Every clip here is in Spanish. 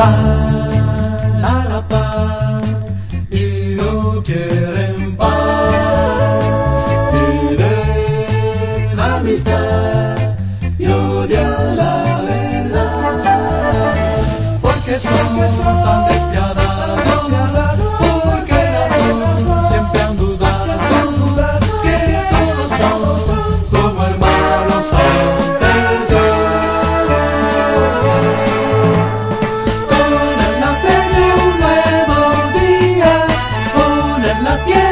van a la paz y no quieren paz, quieren amistad.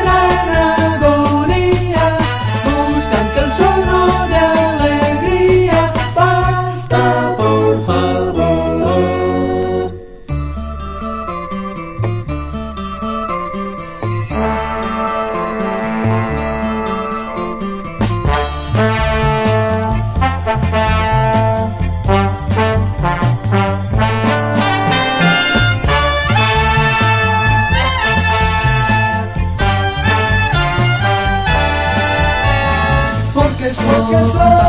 ganado. es lo que soy.